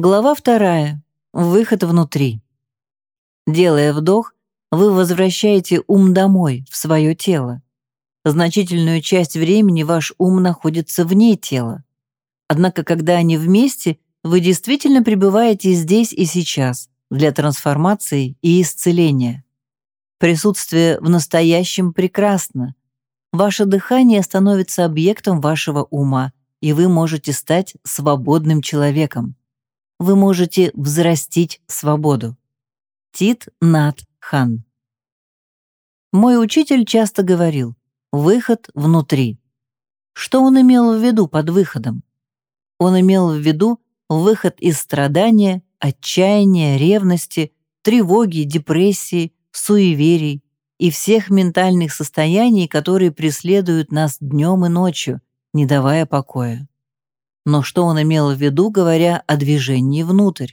Глава вторая. Выход внутри. Делая вдох, вы возвращаете ум домой, в свое тело. Значительную часть времени ваш ум находится вне тела. Однако, когда они вместе, вы действительно пребываете здесь и сейчас для трансформации и исцеления. Присутствие в настоящем прекрасно. Ваше дыхание становится объектом вашего ума, и вы можете стать свободным человеком. Вы можете взрастить свободу. Тит Нат Хан Мой учитель часто говорил «выход внутри». Что он имел в виду под выходом? Он имел в виду выход из страдания, отчаяния, ревности, тревоги, депрессии, суеверий и всех ментальных состояний, которые преследуют нас днем и ночью, не давая покоя. Но что он имел в виду, говоря о движении внутрь?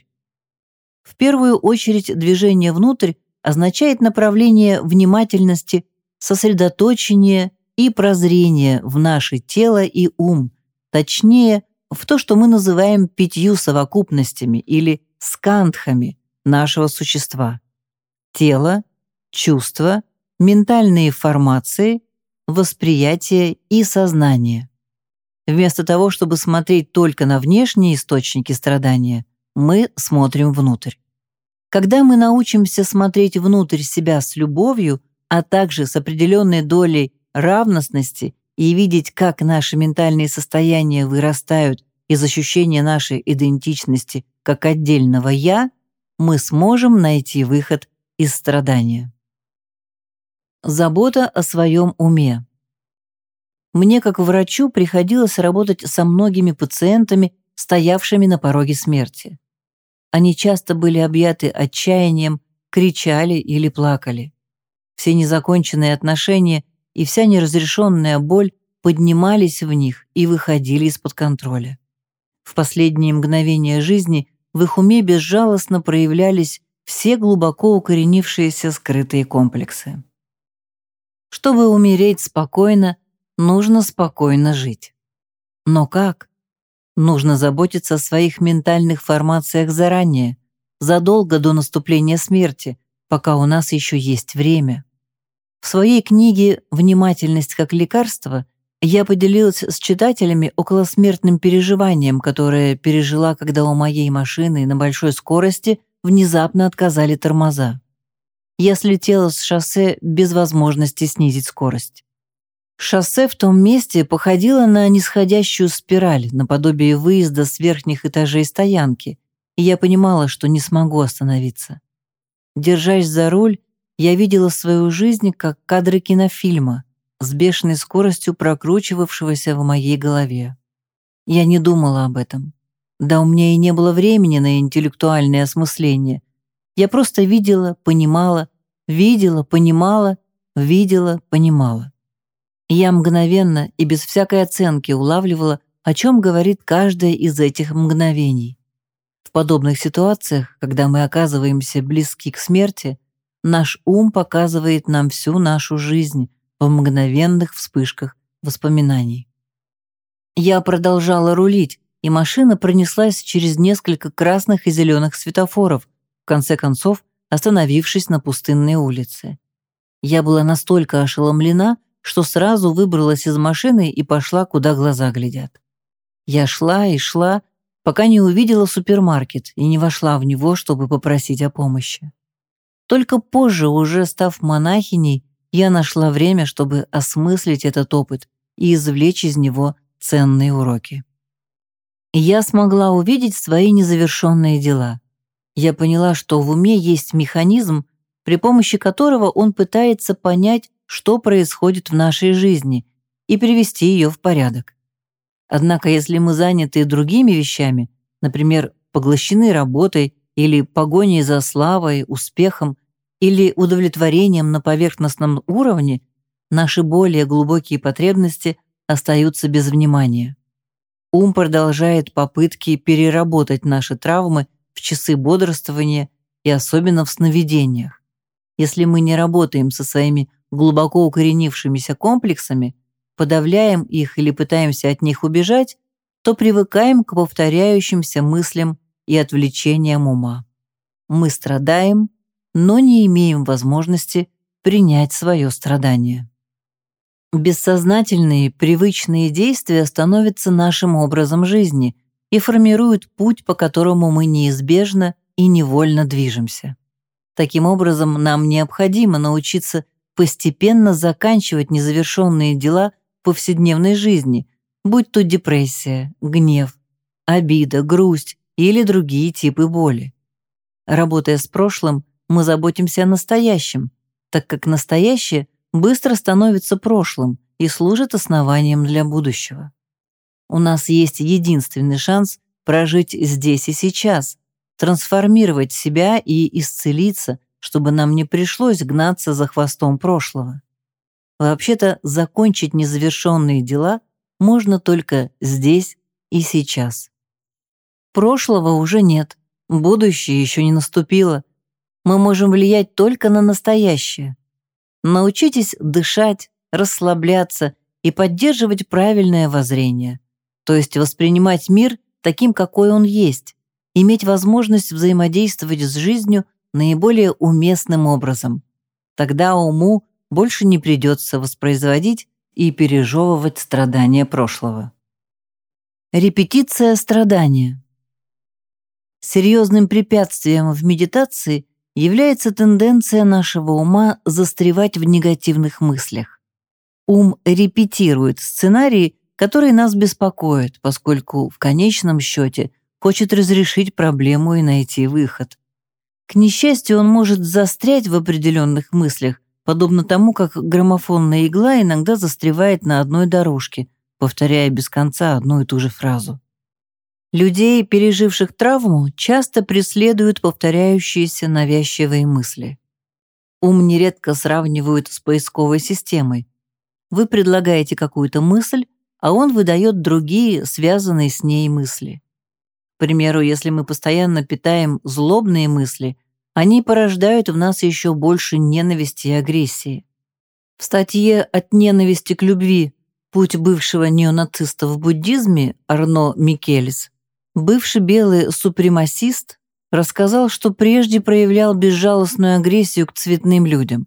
В первую очередь движение внутрь означает направление внимательности, сосредоточение и прозрение в наше тело и ум, точнее, в то, что мы называем пятью совокупностями или скандхами нашего существа. Тело, чувства, ментальные формации, восприятие и сознание. Вместо того, чтобы смотреть только на внешние источники страдания, мы смотрим внутрь. Когда мы научимся смотреть внутрь себя с любовью, а также с определенной долей равностности и видеть, как наши ментальные состояния вырастают из ощущения нашей идентичности как отдельного «я», мы сможем найти выход из страдания. Забота о своем уме. Мне, как врачу, приходилось работать со многими пациентами, стоявшими на пороге смерти. Они часто были объяты отчаянием, кричали или плакали. Все незаконченные отношения и вся неразрешенная боль поднимались в них и выходили из-под контроля. В последние мгновения жизни в их уме безжалостно проявлялись все глубоко укоренившиеся скрытые комплексы. Чтобы умереть спокойно, нужно спокойно жить. Но как? Нужно заботиться о своих ментальных формациях заранее, задолго до наступления смерти, пока у нас еще есть время. В своей книге «Внимательность как лекарство» я поделилась с читателями околосмертным переживанием, которое пережила, когда у моей машины на большой скорости внезапно отказали тормоза. Я слетела с шоссе без возможности снизить скорость. Шоссе в том месте походило на нисходящую спираль, наподобие выезда с верхних этажей стоянки, и я понимала, что не смогу остановиться. Держась за руль, я видела свою жизнь как кадры кинофильма, с бешеной скоростью прокручивавшегося в моей голове. Я не думала об этом. Да у меня и не было времени на интеллектуальное осмысление. Я просто видела, понимала, видела, понимала, видела, понимала. Я мгновенно и без всякой оценки улавливала, о чем говорит каждое из этих мгновений. В подобных ситуациях, когда мы оказываемся близки к смерти, наш ум показывает нам всю нашу жизнь, в мгновенных вспышках воспоминаний. Я продолжала рулить, и машина пронеслась через несколько красных и зеленых светофоров, в конце концов остановившись на пустынной улице. Я была настолько ошеломлена, что сразу выбралась из машины и пошла, куда глаза глядят. Я шла и шла, пока не увидела супермаркет и не вошла в него, чтобы попросить о помощи. Только позже, уже став монахиней, я нашла время, чтобы осмыслить этот опыт и извлечь из него ценные уроки. Я смогла увидеть свои незавершенные дела. Я поняла, что в уме есть механизм, при помощи которого он пытается понять, что происходит в нашей жизни, и привести ее в порядок. Однако, если мы заняты другими вещами, например, поглощены работой или погоней за славой, успехом, или удовлетворением на поверхностном уровне, наши более глубокие потребности остаются без внимания. Ум продолжает попытки переработать наши травмы в часы бодрствования и особенно в сновидениях. Если мы не работаем со своими глубоко укоренившимися комплексами, подавляем их или пытаемся от них убежать, то привыкаем к повторяющимся мыслям и отвлечением ума. Мы страдаем, но не имеем возможности принять свое страдание. Бессознательные, привычные действия становятся нашим образом жизни и формируют путь, по которому мы неизбежно и невольно движемся. Таким образом, нам необходимо научиться постепенно заканчивать незавершенные дела повседневной жизни, будь то депрессия, гнев, обида, грусть или другие типы боли. Работая с прошлым, мы заботимся о настоящем, так как настоящее быстро становится прошлым и служит основанием для будущего. У нас есть единственный шанс прожить здесь и сейчас, трансформировать себя и исцелиться, чтобы нам не пришлось гнаться за хвостом прошлого. Вообще-то закончить незавершенные дела можно только здесь и сейчас. Прошлого уже нет, будущее еще не наступило. Мы можем влиять только на настоящее. Научитесь дышать, расслабляться и поддерживать правильное воззрение, то есть воспринимать мир таким, какой он есть, иметь возможность взаимодействовать с жизнью наиболее уместным образом. Тогда уму больше не придется воспроизводить и пережевывать страдания прошлого. Репетиция страдания. Серьезным препятствием в медитации является тенденция нашего ума застревать в негативных мыслях. Ум репетирует сценарии, которые нас беспокоят, поскольку в конечном счете хочет разрешить проблему и найти выход. К несчастью, он может застрять в определенных мыслях, подобно тому, как граммофонная игла иногда застревает на одной дорожке, повторяя без конца одну и ту же фразу. Людей, переживших травму, часто преследуют повторяющиеся навязчивые мысли. Ум нередко сравнивают с поисковой системой. Вы предлагаете какую-то мысль, а он выдает другие, связанные с ней мысли. К примеру, если мы постоянно питаем злобные мысли, они порождают в нас еще больше ненависти и агрессии. В статье «От ненависти к любви. Путь бывшего неонациста в буддизме» Арно Микелис бывший белый супремасист рассказал, что прежде проявлял безжалостную агрессию к цветным людям.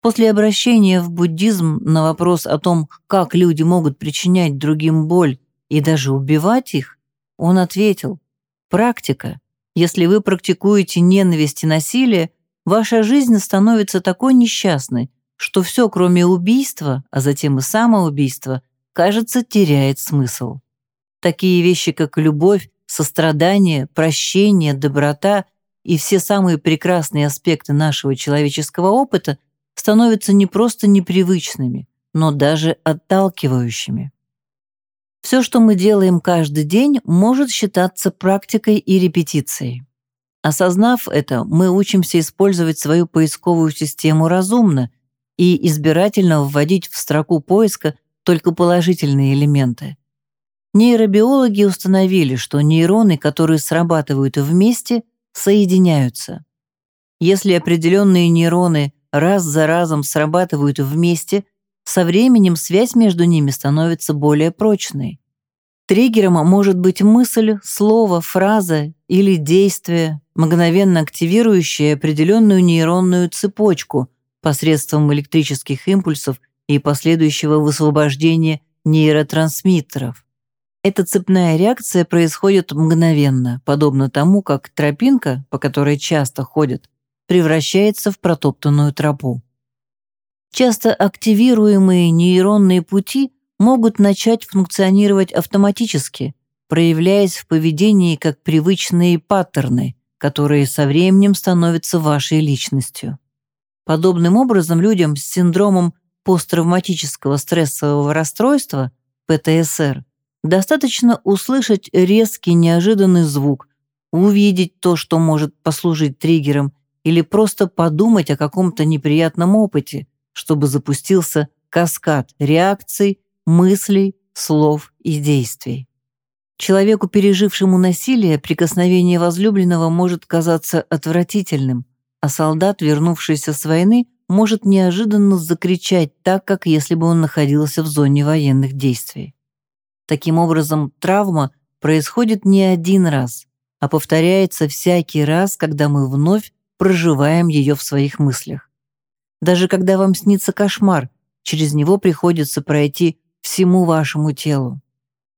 После обращения в буддизм на вопрос о том, как люди могут причинять другим боль и даже убивать их, он ответил, «Практика. Если вы практикуете ненависть и насилие, ваша жизнь становится такой несчастной, что все, кроме убийства, а затем и самоубийства, кажется, теряет смысл. Такие вещи, как любовь, сострадание, прощение, доброта и все самые прекрасные аспекты нашего человеческого опыта становятся не просто непривычными, но даже отталкивающими. Все, что мы делаем каждый день, может считаться практикой и репетицией. Осознав это, мы учимся использовать свою поисковую систему разумно и избирательно вводить в строку поиска только положительные элементы. Нейробиологи установили, что нейроны, которые срабатывают вместе, соединяются. Если определенные нейроны раз за разом срабатывают вместе, со временем связь между ними становится более прочной. Триггером может быть мысль, слово, фраза или действие, мгновенно активирующее определенную нейронную цепочку посредством электрических импульсов и последующего высвобождения нейротрансмиттеров. Эта цепная реакция происходит мгновенно, подобно тому, как тропинка, по которой часто ходят, превращается в протоптанную тропу. Часто активируемые нейронные пути могут начать функционировать автоматически, проявляясь в поведении как привычные паттерны, которые со временем становятся вашей личностью. Подобным образом людям с синдромом посттравматического стрессового расстройства, ПТСР, достаточно услышать резкий неожиданный звук, увидеть то, что может послужить триггером, или просто подумать о каком-то неприятном опыте, чтобы запустился каскад реакций, мыслей, слов и действий. Человеку, пережившему насилие, прикосновение возлюбленного может казаться отвратительным, а солдат, вернувшийся с войны, может неожиданно закричать так, как если бы он находился в зоне военных действий. Таким образом, травма происходит не один раз, а повторяется всякий раз, когда мы вновь проживаем ее в своих мыслях. Даже когда вам снится кошмар, через него приходится пройти всему вашему телу.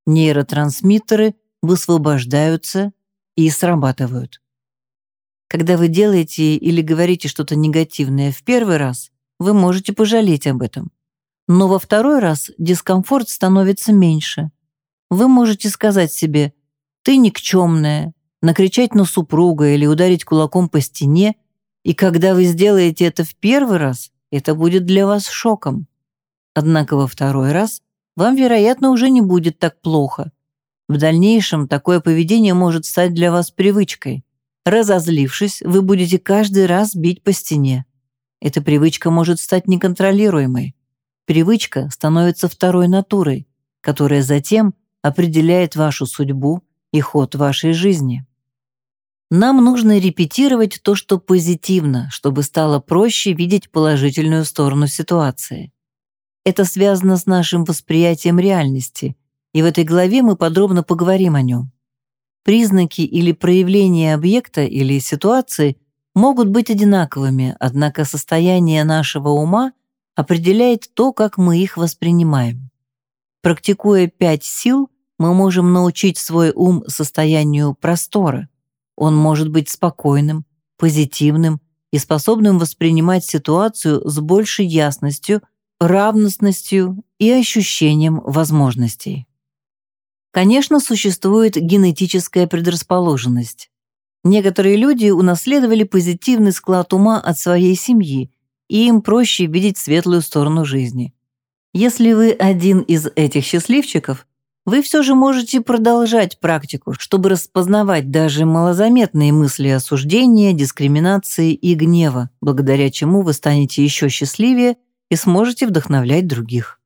Нейротрансмиттеры высвобождаются и срабатывают. Когда вы делаете или говорите что-то негативное в первый раз, вы можете пожалеть об этом. Но во второй раз дискомфорт становится меньше. Вы можете сказать себе «ты никчемная», накричать на супруга или ударить кулаком по стене, и когда вы сделаете это в первый раз, это будет для вас шоком. Однако во второй раз вам, вероятно, уже не будет так плохо. В дальнейшем такое поведение может стать для вас привычкой. Разозлившись, вы будете каждый раз бить по стене. Эта привычка может стать неконтролируемой. Привычка становится второй натурой, которая затем определяет вашу судьбу и ход вашей жизни. Нам нужно репетировать то, что позитивно, чтобы стало проще видеть положительную сторону ситуации. Это связано с нашим восприятием реальности, и в этой главе мы подробно поговорим о нем. Признаки или проявления объекта или ситуации могут быть одинаковыми, однако состояние нашего ума определяет то, как мы их воспринимаем. Практикуя пять сил, мы можем научить свой ум состоянию простора. Он может быть спокойным, позитивным и способным воспринимать ситуацию с большей ясностью, равностностью и ощущением возможностей. Конечно, существует генетическая предрасположенность. Некоторые люди унаследовали позитивный склад ума от своей семьи, и им проще видеть светлую сторону жизни. Если вы один из этих счастливчиков, вы все же можете продолжать практику, чтобы распознавать даже малозаметные мысли осуждения, дискриминации и гнева, благодаря чему вы станете еще счастливее и сможете вдохновлять других.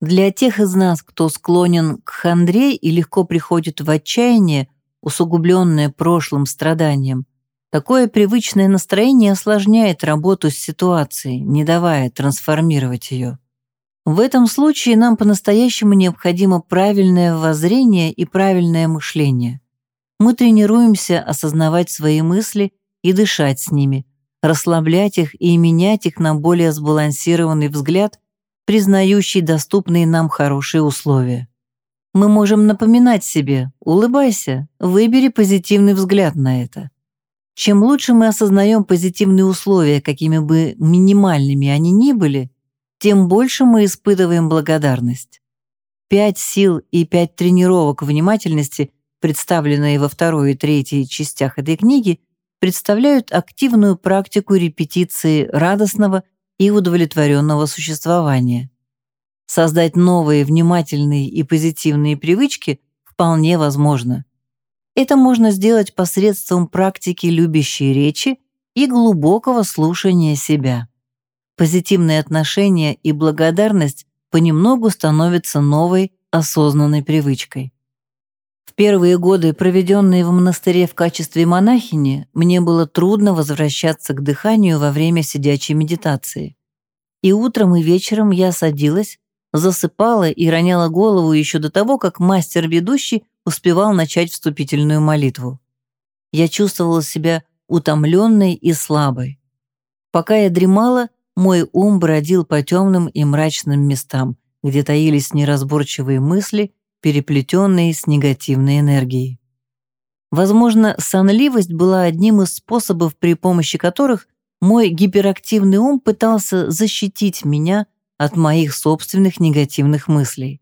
Для тех из нас, кто склонен к хандре и легко приходит в отчаяние, усугубленное прошлым страданием, такое привычное настроение осложняет работу с ситуацией, не давая трансформировать ее. В этом случае нам по-настоящему необходимо правильное воззрение и правильное мышление. Мы тренируемся осознавать свои мысли и дышать с ними, расслаблять их и менять их на более сбалансированный взгляд признающий доступные нам хорошие условия. Мы можем напоминать себе «улыбайся, выбери позитивный взгляд на это». Чем лучше мы осознаем позитивные условия, какими бы минимальными они ни были, тем больше мы испытываем благодарность. Пять сил и пять тренировок внимательности, представленные во второй и третьей частях этой книги, представляют активную практику репетиции радостного и удовлетворенного существования. Создать новые внимательные и позитивные привычки вполне возможно. Это можно сделать посредством практики любящей речи и глубокого слушания себя. Позитивные отношения и благодарность понемногу становятся новой осознанной привычкой. В первые годы, проведенные в монастыре в качестве монахини, мне было трудно возвращаться к дыханию во время сидячей медитации. И утром и вечером я садилась, засыпала и роняла голову еще до того, как мастер-ведущий успевал начать вступительную молитву. Я чувствовала себя утомленной и слабой. Пока я дремала, мой ум бродил по темным и мрачным местам, где таились неразборчивые мысли переплетенные с негативной энергией. Возможно, сонливость была одним из способов, при помощи которых мой гиперактивный ум пытался защитить меня от моих собственных негативных мыслей.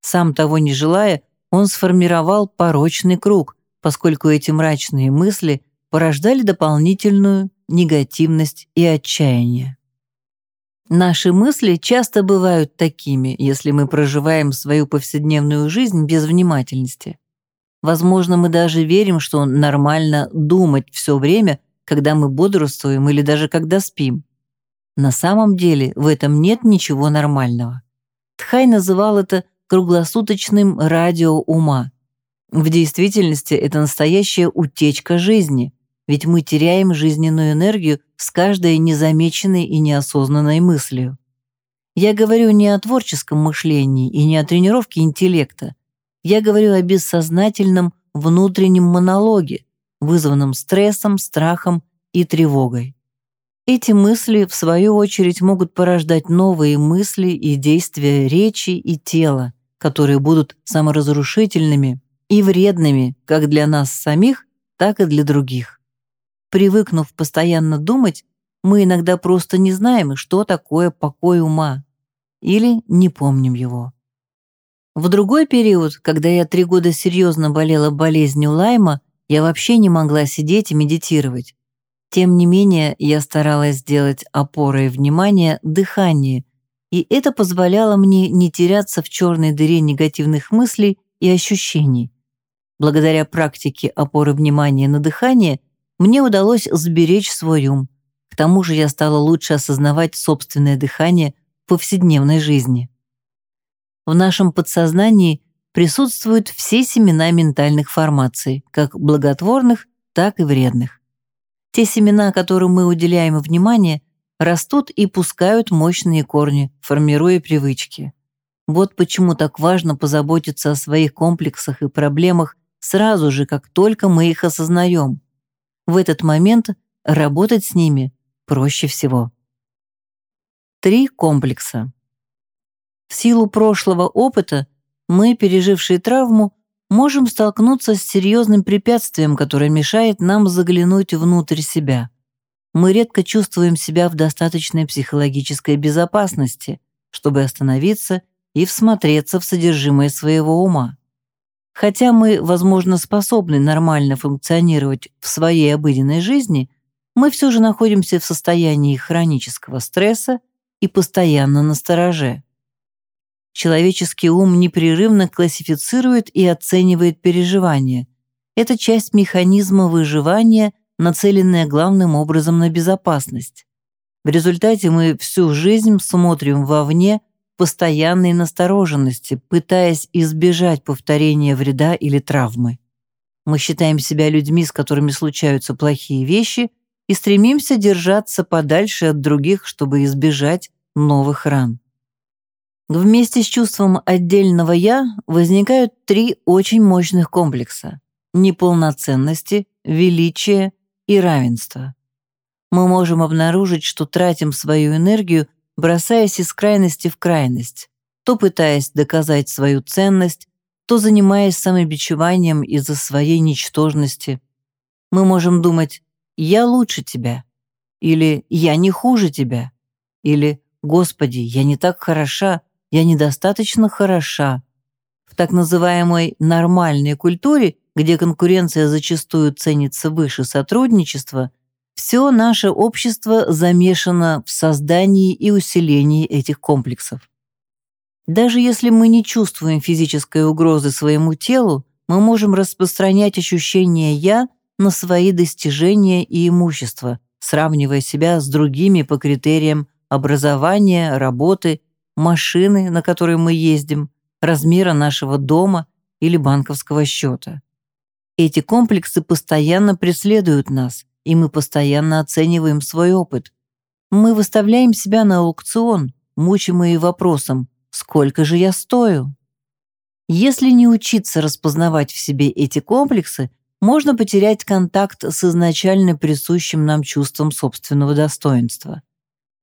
Сам того не желая, он сформировал порочный круг, поскольку эти мрачные мысли порождали дополнительную негативность и отчаяние. Наши мысли часто бывают такими, если мы проживаем свою повседневную жизнь без внимательности. Возможно, мы даже верим, что нормально думать все время, когда мы бодрствуем или даже когда спим. На самом деле в этом нет ничего нормального. Тхай называл это круглосуточным радио ума. В действительности это настоящая утечка жизни, ведь мы теряем жизненную энергию с каждой незамеченной и неосознанной мыслью. Я говорю не о творческом мышлении и не о тренировке интеллекта. Я говорю о бессознательном внутреннем монологе, вызванном стрессом, страхом и тревогой. Эти мысли, в свою очередь, могут порождать новые мысли и действия речи и тела, которые будут саморазрушительными и вредными как для нас самих, так и для других. Привыкнув постоянно думать, мы иногда просто не знаем, что такое покой ума, или не помним его. В другой период, когда я три года серьезно болела болезнью Лайма, я вообще не могла сидеть и медитировать. Тем не менее, я старалась сделать опорой внимания дыхание, и это позволяло мне не теряться в черной дыре негативных мыслей и ощущений. Благодаря практике опоры внимания на дыхание мне удалось сберечь свой ум. К тому же я стала лучше осознавать собственное дыхание в повседневной жизни. В нашем подсознании присутствуют все семена ментальных формаций, как благотворных, так и вредных. Те семена, которым мы уделяем внимание, растут и пускают мощные корни, формируя привычки. Вот почему так важно позаботиться о своих комплексах и проблемах сразу же, как только мы их осознаем. В этот момент работать с ними проще всего. Три комплекса. В силу прошлого опыта мы, пережившие травму, можем столкнуться с серьезным препятствием, которое мешает нам заглянуть внутрь себя. Мы редко чувствуем себя в достаточной психологической безопасности, чтобы остановиться и всмотреться в содержимое своего ума. Хотя мы, возможно, способны нормально функционировать в своей обыденной жизни, мы все же находимся в состоянии хронического стресса и постоянно на стороже. Человеческий ум непрерывно классифицирует и оценивает переживания. Это часть механизма выживания, нацеленная главным образом на безопасность. В результате мы всю жизнь смотрим вовне постоянной настороженности, пытаясь избежать повторения вреда или травмы. Мы считаем себя людьми, с которыми случаются плохие вещи, и стремимся держаться подальше от других, чтобы избежать новых ран. Вместе с чувством отдельного «я» возникают три очень мощных комплекса – неполноценности, величия и равенства. Мы можем обнаружить, что тратим свою энергию, бросаясь из крайности в крайность, то пытаясь доказать свою ценность, то занимаясь самобичеванием из-за своей ничтожности. Мы можем думать «я лучше тебя» или «я не хуже тебя» или «Господи, я не так хороша», я недостаточно хороша. В так называемой «нормальной культуре», где конкуренция зачастую ценится выше сотрудничества, все наше общество замешано в создании и усилении этих комплексов. Даже если мы не чувствуем физической угрозы своему телу, мы можем распространять ощущение «я» на свои достижения и имущество, сравнивая себя с другими по критериям образования, работы машины, на которой мы ездим, размера нашего дома или банковского счета. Эти комплексы постоянно преследуют нас, и мы постоянно оцениваем свой опыт. Мы выставляем себя на аукцион, мучимые вопросом «Сколько же я стою?». Если не учиться распознавать в себе эти комплексы, можно потерять контакт с изначально присущим нам чувством собственного достоинства.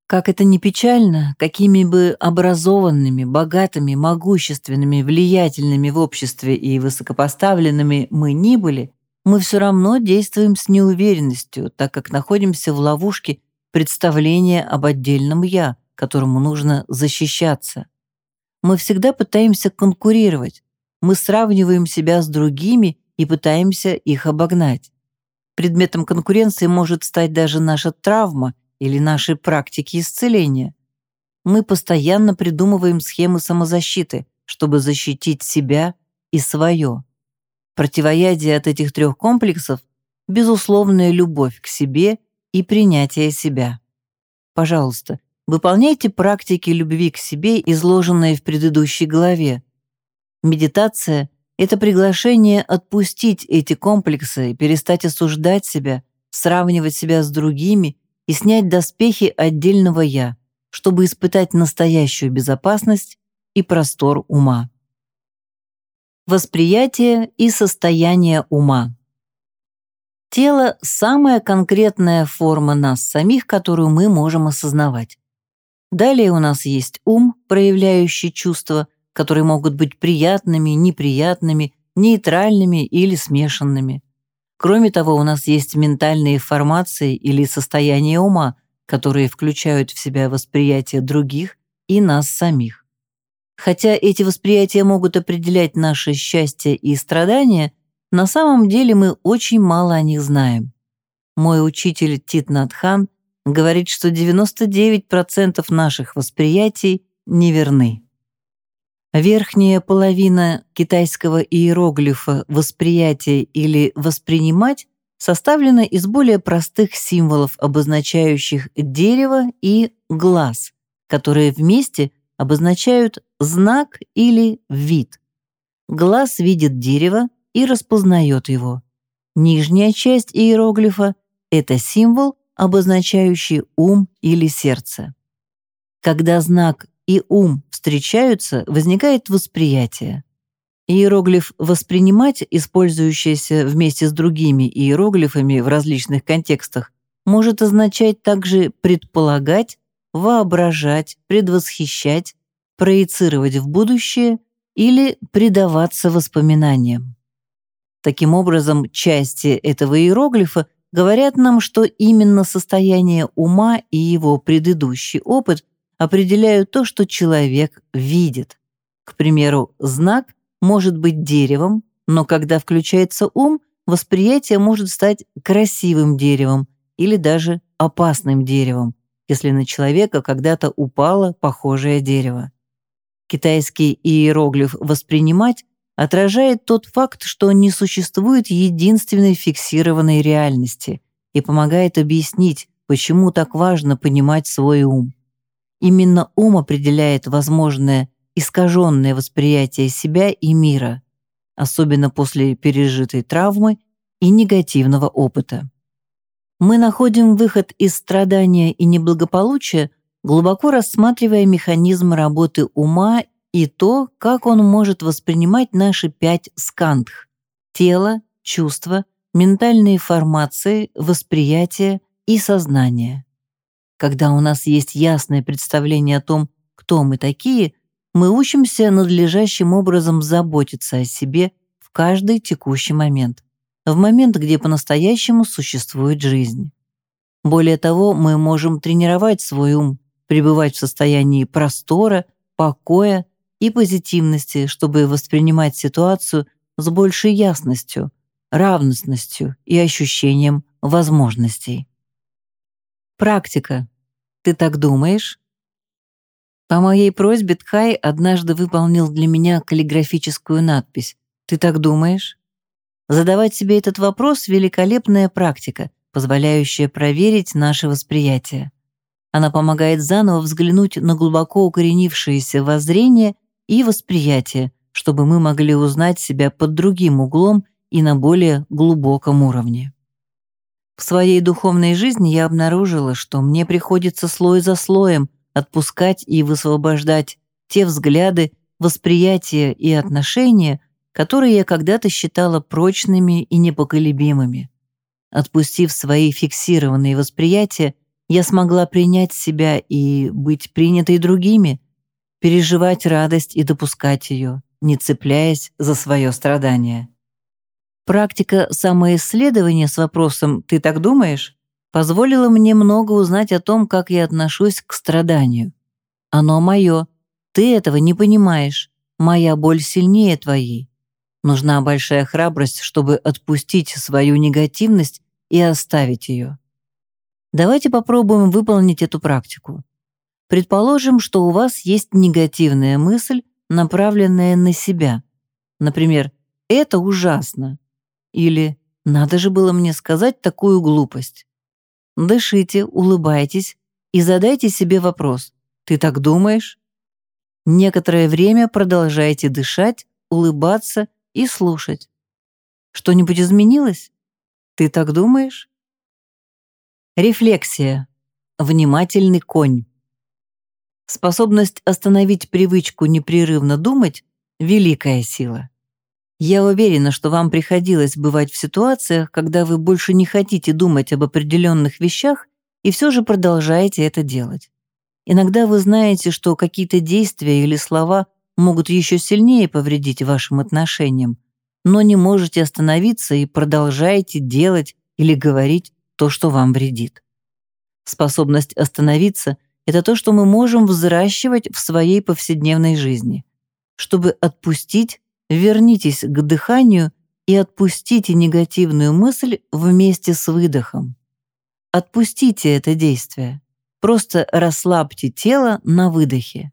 Как это ни печально, какими бы образованными, богатыми, могущественными, влиятельными в обществе и высокопоставленными мы ни были, мы все равно действуем с неуверенностью, так как находимся в ловушке представления об отдельном «я», которому нужно защищаться. Мы всегда пытаемся конкурировать, мы сравниваем себя с другими и пытаемся их обогнать. Предметом конкуренции может стать даже наша травма – или наши практики исцеления. Мы постоянно придумываем схемы самозащиты, чтобы защитить себя и свое. Противоядие от этих трех комплексов – безусловная любовь к себе и принятие себя. Пожалуйста, выполняйте практики любви к себе, изложенные в предыдущей главе. Медитация – это приглашение отпустить эти комплексы и перестать осуждать себя, сравнивать себя с другими и снять доспехи отдельного «я», чтобы испытать настоящую безопасность и простор ума. Восприятие и состояние ума. Тело – самая конкретная форма нас самих, которую мы можем осознавать. Далее у нас есть ум, проявляющий чувства, которые могут быть приятными, неприятными, нейтральными или смешанными. Кроме того, у нас есть ментальные формации или состояния ума, которые включают в себя восприятие других и нас самих. Хотя эти восприятия могут определять наше счастье и страдания, на самом деле мы очень мало о них знаем. Мой учитель Тит Надхан говорит, что 99% наших восприятий неверны. Верхняя половина китайского иероглифа «восприятие» или «воспринимать» составлена из более простых символов, обозначающих дерево и глаз, которые вместе обозначают знак или вид. Глаз видит дерево и распознает его. Нижняя часть иероглифа — это символ, обозначающий ум или сердце. Когда знак и ум встречаются, возникает восприятие. Иероглиф «воспринимать», использующийся вместе с другими иероглифами в различных контекстах, может означать также предполагать, воображать, предвосхищать, проецировать в будущее или предаваться воспоминаниям. Таким образом, части этого иероглифа говорят нам, что именно состояние ума и его предыдущий опыт определяют то, что человек видит. К примеру, знак может быть деревом, но когда включается ум, восприятие может стать красивым деревом или даже опасным деревом, если на человека когда-то упало похожее дерево. Китайский иероглиф «воспринимать» отражает тот факт, что не существует единственной фиксированной реальности и помогает объяснить, почему так важно понимать свой ум. Именно ум определяет возможное искаженное восприятие себя и мира, особенно после пережитой травмы и негативного опыта. Мы находим выход из страдания и неблагополучия, глубоко рассматривая механизм работы ума и то, как он может воспринимать наши пять скандх – тело, чувства, ментальные формации, восприятие и сознание. Когда у нас есть ясное представление о том, кто мы такие, мы учимся надлежащим образом заботиться о себе в каждый текущий момент в момент, где по-настоящему существует жизнь. Более того, мы можем тренировать свой ум, пребывать в состоянии простора, покоя и позитивности, чтобы воспринимать ситуацию с большей ясностью, равностностью и ощущением возможностей. Практика. Ты так думаешь? По моей просьбе Тхай однажды выполнил для меня каллиграфическую надпись «Ты так думаешь?». Задавать себе этот вопрос — великолепная практика, позволяющая проверить наше восприятие. Она помогает заново взглянуть на глубоко укоренившиеся воззрения и восприятие, чтобы мы могли узнать себя под другим углом и на более глубоком уровне. В своей духовной жизни я обнаружила, что мне приходится слой за слоем отпускать и высвобождать те взгляды, восприятия и отношения, которые я когда-то считала прочными и непоколебимыми. Отпустив свои фиксированные восприятия, я смогла принять себя и быть принятой другими, переживать радость и допускать ее, не цепляясь за свое страдание. Практика самоисследования с вопросом «ты так думаешь?» позволила мне много узнать о том, как я отношусь к страданию. Оно мое, ты этого не понимаешь, моя боль сильнее твоей. Нужна большая храбрость, чтобы отпустить свою негативность и оставить ее. Давайте попробуем выполнить эту практику. Предположим, что у вас есть негативная мысль, направленная на себя. Например, «это ужасно» или «надо же было мне сказать такую глупость». Дышите, улыбайтесь и задайте себе вопрос «ты так думаешь?» Некоторое время продолжайте дышать, улыбаться и слушать. Что-нибудь изменилось? Ты так думаешь? Рефлексия. Внимательный конь. Способность остановить привычку непрерывно думать — великая сила. Я уверена, что вам приходилось бывать в ситуациях, когда вы больше не хотите думать об определенных вещах и все же продолжаете это делать. Иногда вы знаете, что какие-то действия или слова могут еще сильнее повредить вашим отношениям, но не можете остановиться и продолжаете делать или говорить то, что вам вредит. Способность остановиться — это то, что мы можем взращивать в своей повседневной жизни. Чтобы отпустить, вернитесь к дыханию и отпустите негативную мысль вместе с выдохом. Отпустите это действие. Просто расслабьте тело на выдохе.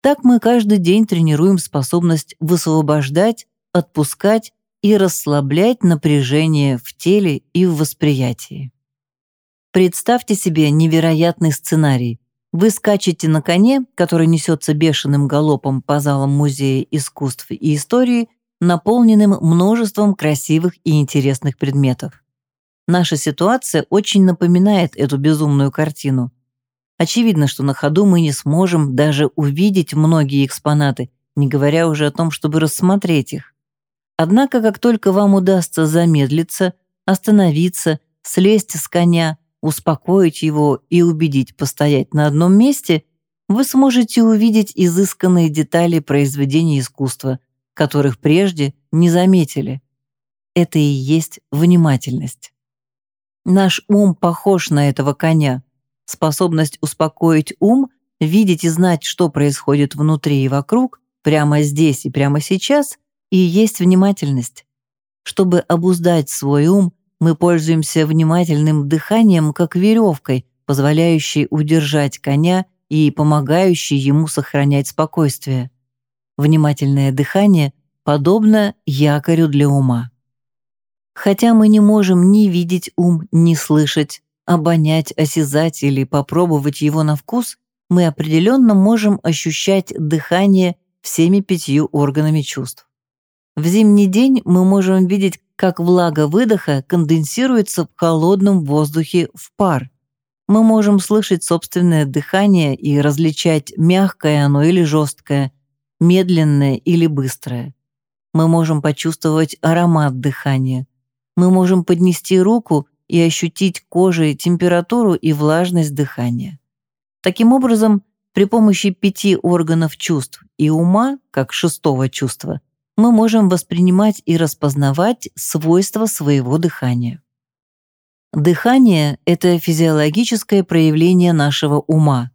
Так мы каждый день тренируем способность высвобождать, отпускать и расслаблять напряжение в теле и в восприятии. Представьте себе невероятный сценарий. Вы скачете на коне, который несется бешеным галопом по залам Музея искусств и истории, наполненным множеством красивых и интересных предметов. Наша ситуация очень напоминает эту безумную картину. Очевидно, что на ходу мы не сможем даже увидеть многие экспонаты, не говоря уже о том, чтобы рассмотреть их. Однако, как только вам удастся замедлиться, остановиться, слезть с коня, успокоить его и убедить постоять на одном месте, вы сможете увидеть изысканные детали произведения искусства, которых прежде не заметили. Это и есть внимательность. Наш ум похож на этого коня. Способность успокоить ум, видеть и знать, что происходит внутри и вокруг, прямо здесь и прямо сейчас, и есть внимательность. Чтобы обуздать свой ум, мы пользуемся внимательным дыханием как веревкой, позволяющей удержать коня и помогающей ему сохранять спокойствие. Внимательное дыхание подобно якорю для ума. Хотя мы не можем ни видеть ум, ни слышать, обонять, осязать или попробовать его на вкус, мы определенно можем ощущать дыхание всеми пятью органами чувств. В зимний день мы можем видеть, как влага выдоха конденсируется в холодном воздухе в пар. Мы можем слышать собственное дыхание и различать, мягкое оно или жесткое, медленное или быстрое. Мы можем почувствовать аромат дыхания. Мы можем поднести руку и ощутить кожей температуру и влажность дыхания. Таким образом, при помощи пяти органов чувств и ума, как шестого чувства, мы можем воспринимать и распознавать свойства своего дыхания. Дыхание — это физиологическое проявление нашего ума.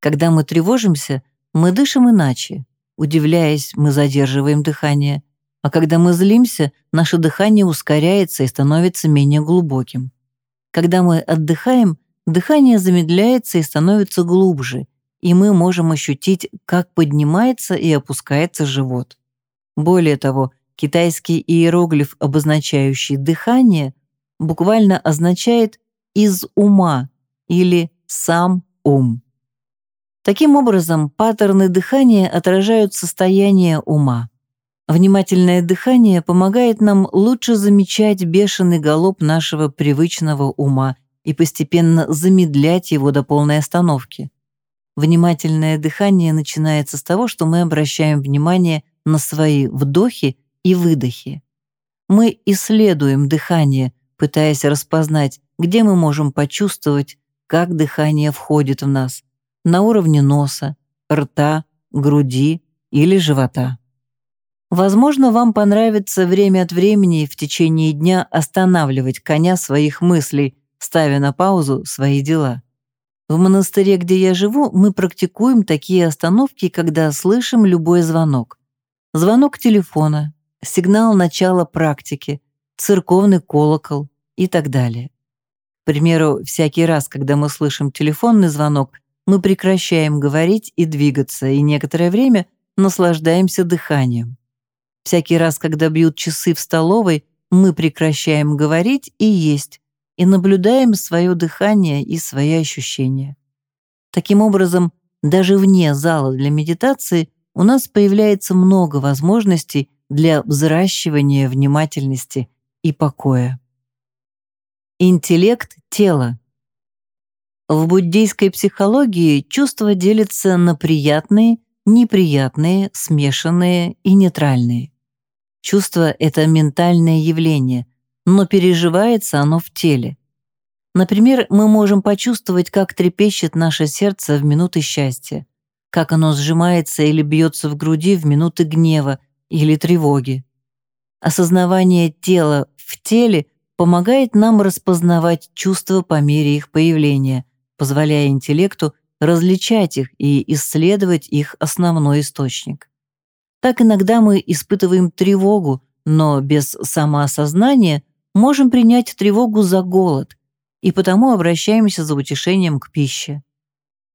Когда мы тревожимся, мы дышим иначе. Удивляясь, мы задерживаем дыхание. А когда мы злимся, наше дыхание ускоряется и становится менее глубоким. Когда мы отдыхаем, дыхание замедляется и становится глубже, и мы можем ощутить, как поднимается и опускается живот. Более того, китайский иероглиф, обозначающий дыхание, буквально означает «из ума» или «сам ум». Таким образом, паттерны дыхания отражают состояние ума. Внимательное дыхание помогает нам лучше замечать бешеный галоп нашего привычного ума и постепенно замедлять его до полной остановки. Внимательное дыхание начинается с того, что мы обращаем внимание на свои вдохи и выдохи. Мы исследуем дыхание, пытаясь распознать, где мы можем почувствовать, как дыхание входит в нас, на уровне носа, рта, груди или живота. Возможно, вам понравится время от времени в течение дня останавливать коня своих мыслей, ставя на паузу свои дела. В монастыре, где я живу, мы практикуем такие остановки, когда слышим любой звонок. Звонок телефона, сигнал начала практики, церковный колокол и так далее. К примеру, всякий раз, когда мы слышим телефонный звонок, мы прекращаем говорить и двигаться, и некоторое время наслаждаемся дыханием. Всякий раз, когда бьют часы в столовой, мы прекращаем говорить и есть, и наблюдаем свое дыхание и свои ощущения. Таким образом, даже вне зала для медитации у нас появляется много возможностей для взращивания внимательности и покоя. Интеллект тела. В буддийской психологии чувства делятся на приятные, неприятные, смешанные и нейтральные. Чувство — это ментальное явление, но переживается оно в теле. Например, мы можем почувствовать, как трепещет наше сердце в минуты счастья, как оно сжимается или бьется в груди в минуты гнева или тревоги. Осознавание тела в теле помогает нам распознавать чувства по мере их появления, позволяя интеллекту различать их и исследовать их основной источник. Так иногда мы испытываем тревогу, но без самоосознания можем принять тревогу за голод и потому обращаемся за утешением к пище.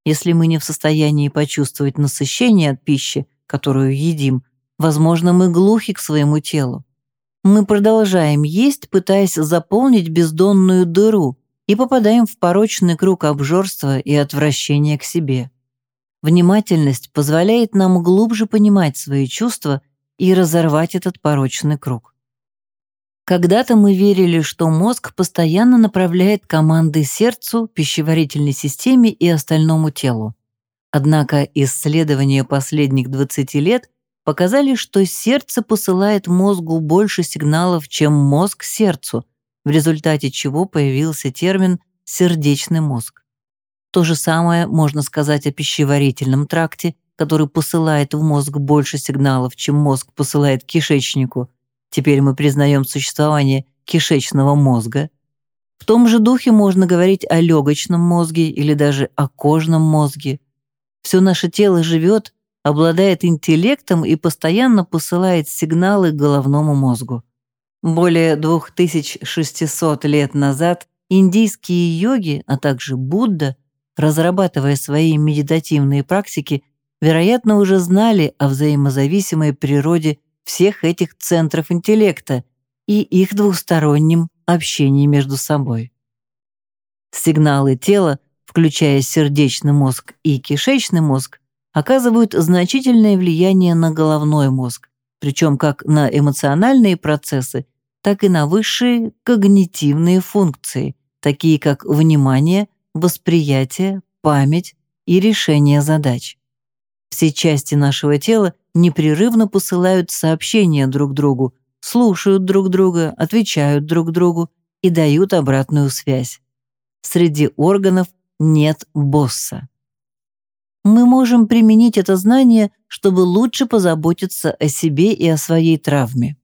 Если мы не в состоянии почувствовать насыщение от пищи, которую едим, возможно, мы глухи к своему телу. Мы продолжаем есть, пытаясь заполнить бездонную дыру, и попадаем в порочный круг обжорства и отвращения к себе. Внимательность позволяет нам глубже понимать свои чувства и разорвать этот порочный круг. Когда-то мы верили, что мозг постоянно направляет команды сердцу, пищеварительной системе и остальному телу. Однако исследования последних 20 лет показали, что сердце посылает мозгу больше сигналов, чем мозг сердцу, в результате чего появился термин «сердечный мозг». То же самое можно сказать о пищеварительном тракте, который посылает в мозг больше сигналов, чем мозг посылает кишечнику. Теперь мы признаем существование кишечного мозга. В том же духе можно говорить о легочном мозге или даже о кожном мозге. Все наше тело живет, обладает интеллектом и постоянно посылает сигналы головному мозгу. Более 2600 лет назад индийские йоги, а также Будда – разрабатывая свои медитативные практики, вероятно, уже знали о взаимозависимой природе всех этих центров интеллекта и их двустороннем общении между собой. Сигналы тела, включая сердечный мозг и кишечный мозг, оказывают значительное влияние на головной мозг, причем как на эмоциональные процессы, так и на высшие когнитивные функции, такие как внимание, восприятие, память и решение задач. Все части нашего тела непрерывно посылают сообщения друг другу, слушают друг друга, отвечают друг другу и дают обратную связь. Среди органов нет босса. Мы можем применить это знание, чтобы лучше позаботиться о себе и о своей травме.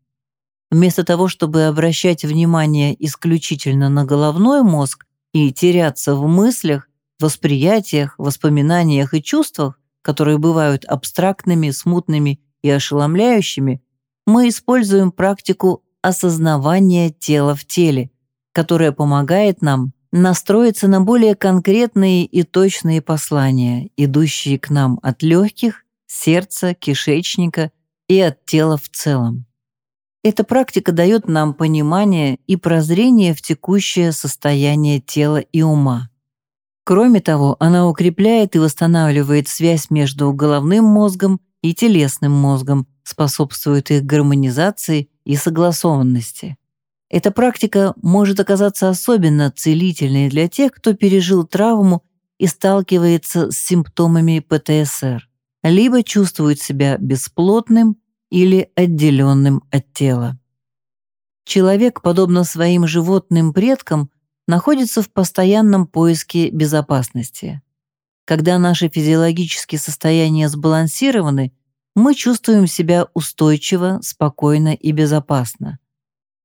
Вместо того, чтобы обращать внимание исключительно на головной мозг, и теряться в мыслях, восприятиях, воспоминаниях и чувствах, которые бывают абстрактными, смутными и ошеломляющими, мы используем практику осознавания тела в теле, которая помогает нам настроиться на более конкретные и точные послания, идущие к нам от легких, сердца, кишечника и от тела в целом. Эта практика дает нам понимание и прозрение в текущее состояние тела и ума. Кроме того, она укрепляет и восстанавливает связь между головным мозгом и телесным мозгом, способствует их гармонизации и согласованности. Эта практика может оказаться особенно целительной для тех, кто пережил травму и сталкивается с симптомами ПТСР, либо чувствует себя бесплотным или отделенным от тела. Человек, подобно своим животным предкам, находится в постоянном поиске безопасности. Когда наши физиологические состояния сбалансированы, мы чувствуем себя устойчиво, спокойно и безопасно.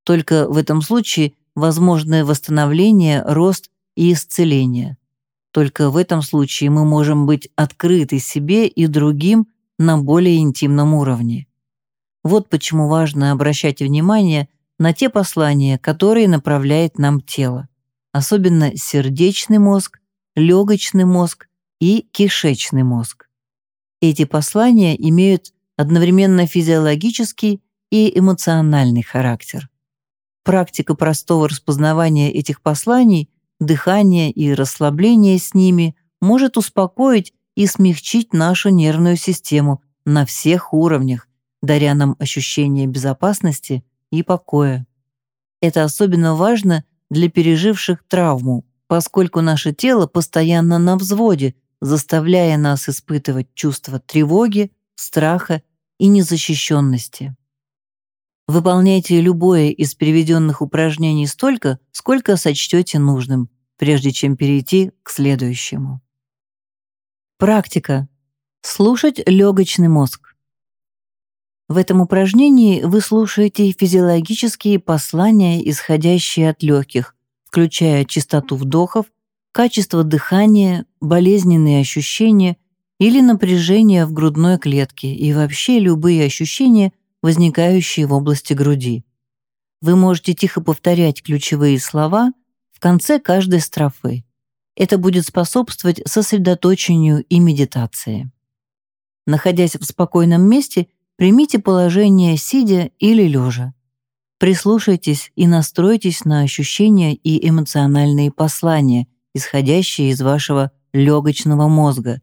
Только в этом случае возможны восстановление, рост и исцеление. Только в этом случае мы можем быть открыты себе и другим на более интимном уровне. Вот почему важно обращать внимание на те послания, которые направляет нам тело, особенно сердечный мозг, легочный мозг и кишечный мозг. Эти послания имеют одновременно физиологический и эмоциональный характер. Практика простого распознавания этих посланий, дыхания и расслабления с ними может успокоить и смягчить нашу нервную систему на всех уровнях, даря нам ощущение безопасности и покоя. Это особенно важно для переживших травму, поскольку наше тело постоянно на взводе, заставляя нас испытывать чувство тревоги, страха и незащищенности. Выполняйте любое из приведенных упражнений столько, сколько сочтете нужным, прежде чем перейти к следующему. Практика. Слушать легочный мозг. В этом упражнении вы слушаете физиологические послания, исходящие от легких, включая частоту вдохов, качество дыхания, болезненные ощущения или напряжение в грудной клетке и вообще любые ощущения, возникающие в области груди. Вы можете тихо повторять ключевые слова в конце каждой строфы. Это будет способствовать сосредоточению и медитации. Находясь в спокойном месте, примите положение сидя или лежа. Прислушайтесь и настройтесь на ощущения и эмоциональные послания, исходящие из вашего легочного мозга,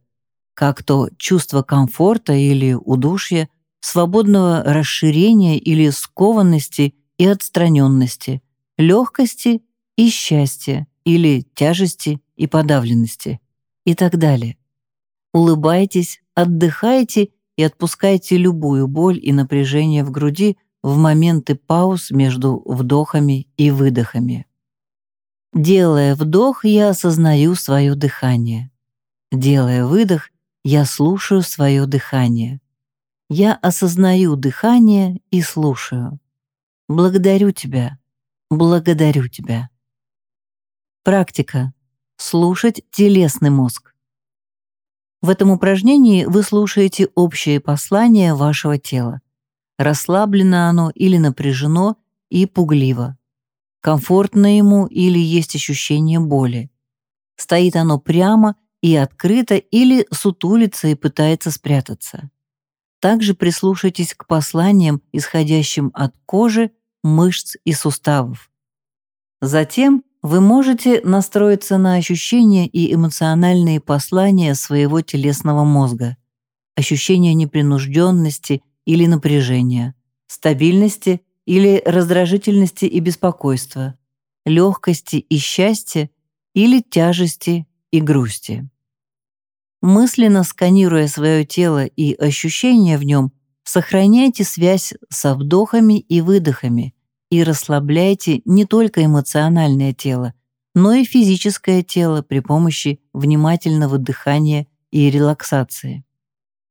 как то чувство комфорта или удушья, свободного расширения или скованности и отстраненности, легкости и счастья или тяжести и подавленности и так далее. Улыбайтесь, отдыхайте и отпускайте любую боль и напряжение в груди в моменты пауз между вдохами и выдохами. Делая вдох, я осознаю свое дыхание. Делая выдох, я слушаю свое дыхание. Я осознаю дыхание и слушаю. Благодарю тебя, благодарю тебя. Практика слушать телесный мозг. В этом упражнении вы слушаете общее послание вашего тела. Расслаблено оно или напряжено и пугливо. Комфортно ему или есть ощущение боли. Стоит оно прямо и открыто или сутулится и пытается спрятаться. Также прислушайтесь к посланиям, исходящим от кожи, мышц и суставов. Затем вы можете настроиться на ощущения и эмоциональные послания своего телесного мозга, ощущения непринужденности или напряжения, стабильности или раздражительности и беспокойства, легкости и счастья или тяжести и грусти. Мысленно сканируя свое тело и ощущения в нем, сохраняйте связь со вдохами и выдохами – и расслабляйте не только эмоциональное тело, но и физическое тело при помощи внимательного дыхания и релаксации.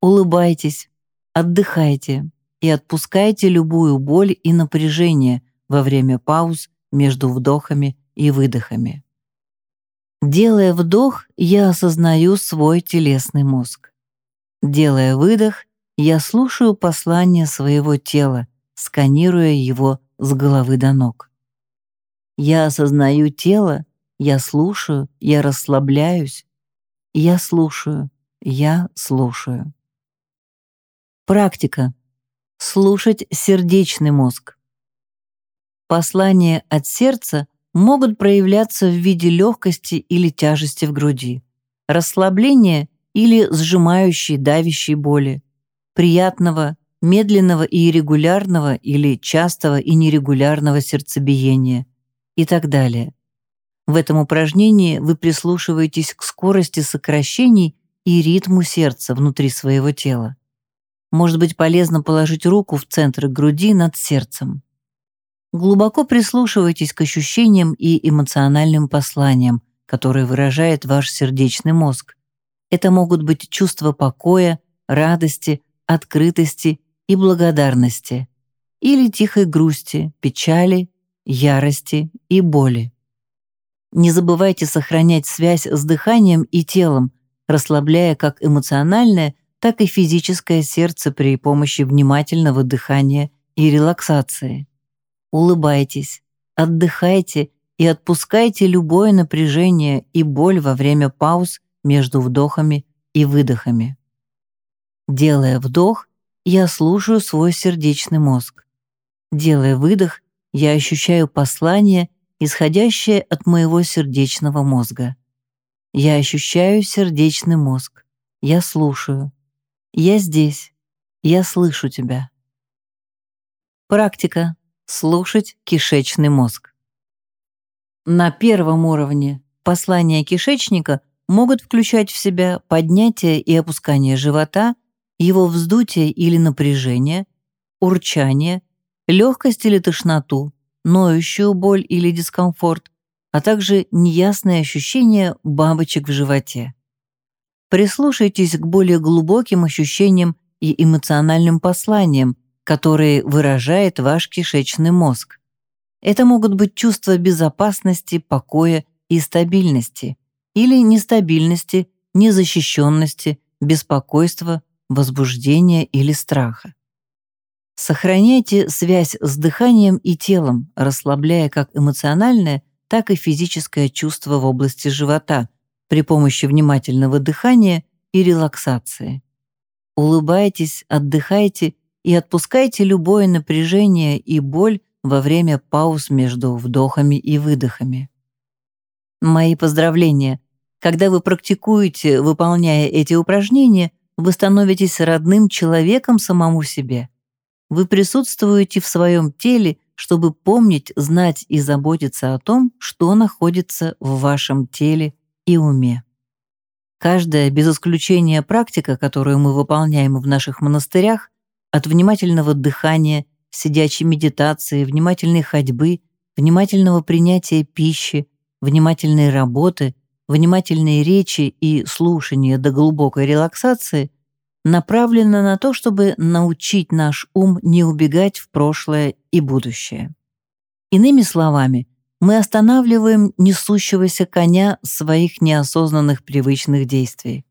Улыбайтесь, отдыхайте и отпускайте любую боль и напряжение во время пауз между вдохами и выдохами. Делая вдох, я осознаю свой телесный мозг. Делая выдох, я слушаю послание своего тела, сканируя его с головы до ног. Я осознаю тело, я слушаю, я расслабляюсь, я слушаю, я слушаю. Практика. Слушать сердечный мозг. Послания от сердца могут проявляться в виде легкости или тяжести в груди, расслабления или сжимающей, давящей боли, приятного медленного и регулярного или частого и нерегулярного сердцебиения и так далее. В этом упражнении вы прислушиваетесь к скорости сокращений и ритму сердца внутри своего тела. Может быть полезно положить руку в центр груди над сердцем. Глубоко прислушивайтесь к ощущениям и эмоциональным посланиям, которые выражает ваш сердечный мозг. Это могут быть чувства покоя, радости, открытости и благодарности, или тихой грусти, печали, ярости и боли. Не забывайте сохранять связь с дыханием и телом, расслабляя как эмоциональное, так и физическое сердце при помощи внимательного дыхания и релаксации. Улыбайтесь, отдыхайте и отпускайте любое напряжение и боль во время пауз между вдохами и выдохами. Делая вдох, я слушаю свой сердечный мозг. Делая выдох, я ощущаю послание, исходящее от моего сердечного мозга. Я ощущаю сердечный мозг. Я слушаю. Я здесь. Я слышу тебя. Практика. Слушать кишечный мозг. На первом уровне послания кишечника могут включать в себя поднятие и опускание живота – его вздутие или напряжение, урчание, легкость или тошноту, ноющую боль или дискомфорт, а также неясное ощущение бабочек в животе. Прислушайтесь к более глубоким ощущениям и эмоциональным посланиям, которые выражает ваш кишечный мозг. Это могут быть чувства безопасности, покоя и стабильности, или нестабильности, незащищенности, беспокойства, возбуждения или страха. Сохраняйте связь с дыханием и телом, расслабляя как эмоциональное, так и физическое чувство в области живота при помощи внимательного дыхания и релаксации. Улыбайтесь, отдыхайте и отпускайте любое напряжение и боль во время пауз между вдохами и выдохами. Мои поздравления! Когда вы практикуете, выполняя эти упражнения, вы становитесь родным человеком самому себе. Вы присутствуете в своем теле, чтобы помнить, знать и заботиться о том, что находится в вашем теле и уме. Каждая, без исключения практика, которую мы выполняем в наших монастырях, от внимательного дыхания, сидячей медитации, внимательной ходьбы, внимательного принятия пищи, внимательной работы, внимательной речи и слушания до глубокой релаксации направлена на то, чтобы научить наш ум не убегать в прошлое и будущее. Иными словами, мы останавливаем несущегося коня своих неосознанных привычных действий.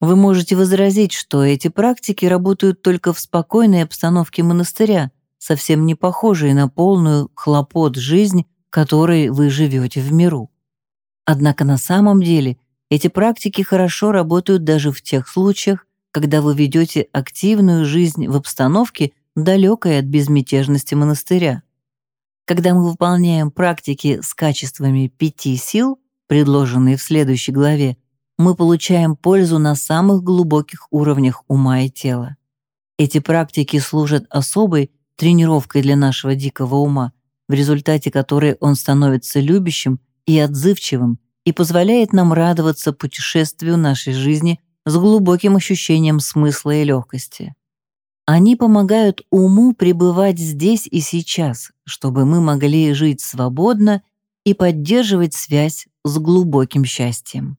Вы можете возразить, что эти практики работают только в спокойной обстановке монастыря, совсем не похожей на полную хлопот жизнь, которой вы живете в миру. Однако на самом деле эти практики хорошо работают даже в тех случаях, когда вы ведете активную жизнь в обстановке, далекой от безмятежности монастыря. Когда мы выполняем практики с качествами пяти сил, предложенные в следующей главе, мы получаем пользу на самых глубоких уровнях ума и тела. Эти практики служат особой тренировкой для нашего дикого ума, в результате которой он становится любящим и отзывчивым и позволяет нам радоваться путешествию нашей жизни с глубоким ощущением смысла и легкости. Они помогают уму пребывать здесь и сейчас, чтобы мы могли жить свободно и поддерживать связь с глубоким счастьем.